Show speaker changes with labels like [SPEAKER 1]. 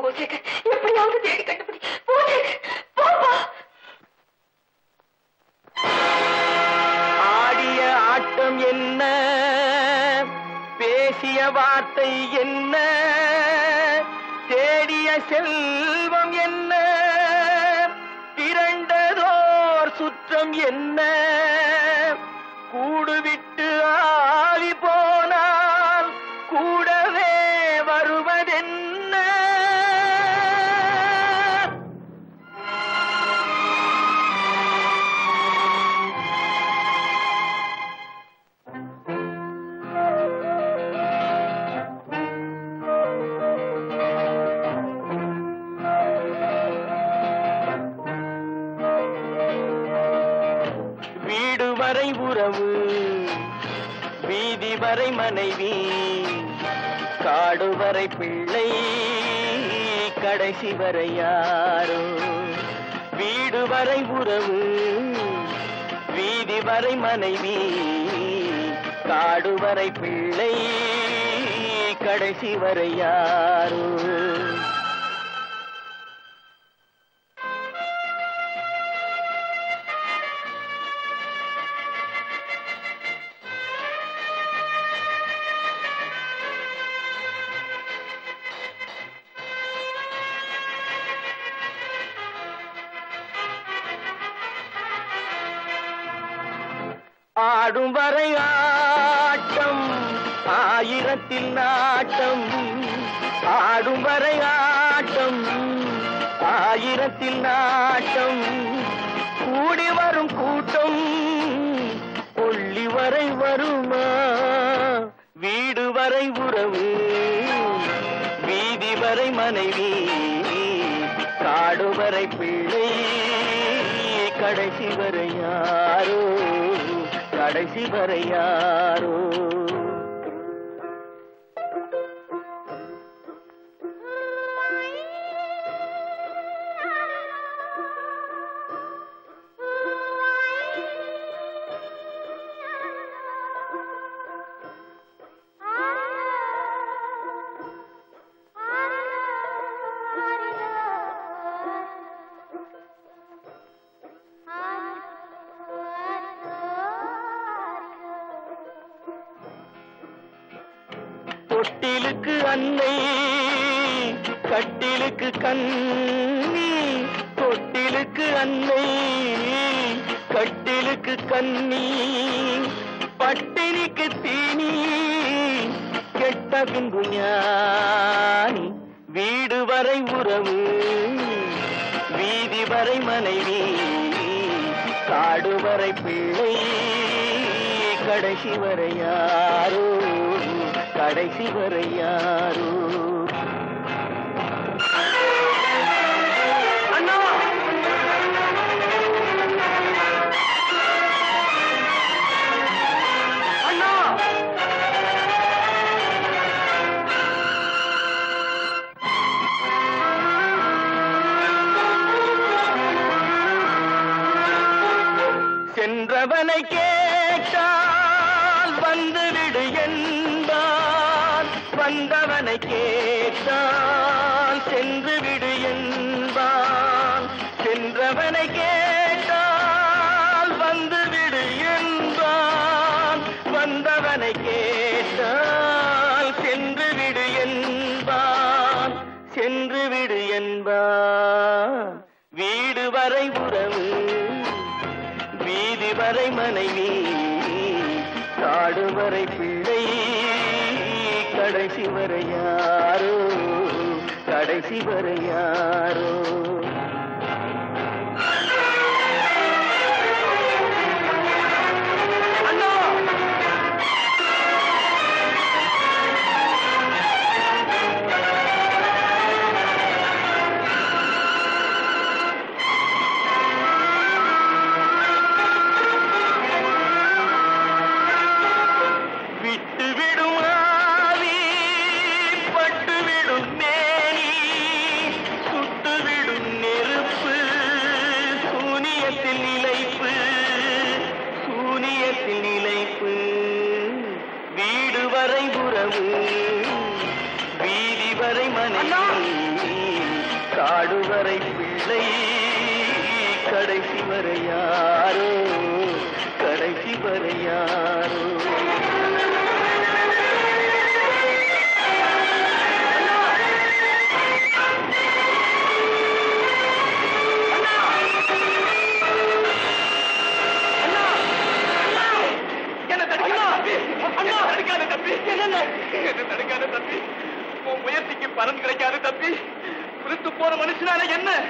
[SPEAKER 1] பூஜைக்கு எப்படியாவது தேடி கண்டுபிடி. பூஜைக்கு போப்பா
[SPEAKER 2] ஆடிய ஆட்டம் என்ன? பேசிய வார்த்தை என்ன? தேடிய செல்வம் என்ன? திரண்டதோர் சுற்றம் என்ன? ஆவி போ வீடு வரை உறவு வீதி வரை மனைவி காடு வரை பிள்ளை கடைசி வரை யாரோ. வீடு வரை உறவு வீதி வரை மனைவி காடு வரை பிள்ளை கடைசி வரை யாரோ. ஆடும் வரை ஆட்டம் ஆயிரத்தில் நாட்டம். ஆடும் வரை ஆட்டம் ஆயிரத்தில் நாட்டம். கூடி வரும் கூட்டம் கொள்ளி வரை வருமா? வீடு வரை உறவு வீதி வரை மனைவி காடு வரை பிள்ளை கடைசி வரை யாரோ? கடைசி வரை யாரோ தொட்டிலுக்கு அன்னை கட்டிலுக்கு கண்ணி தொட்டிலுக்கு அன்னை கட்டிலுக்கு கண்ணி பட்டினிக்கு தீனி கெட்ட பின்பு ஞானி வீடு வரை உறவு வீதி வரை மனைவி காடு வரை பிள்ளை கடைசி வரை யாரோ? கடைசி வரை யாரோ சென்றவனை கேட்டால் வந்தவனை கேட்டான் சென்று விடு என்பான். சென்றவனை கேட்டால் வந்து விடு என்பான். வந்தவனை கேட்டால் சென்று விடு என்பான். சென்று விடு என்பான். வீடு வரை உறவு வீதி வரை மனைவி காடு வரை பிள்ளை கடைசி வரை யாரோ? கடைசி வரை யாரோ? கனவு வீதி வரை மனைவி காடு வரை பிள்ளை கடைசி வரை யாரோ கடைசி வரை
[SPEAKER 1] என்ன நடக்காத தம்பி? உன் முயற்சிக்கு பலன் கிடைக்காது தம்பி. விழுத்து போற மனுஷனால என்ன?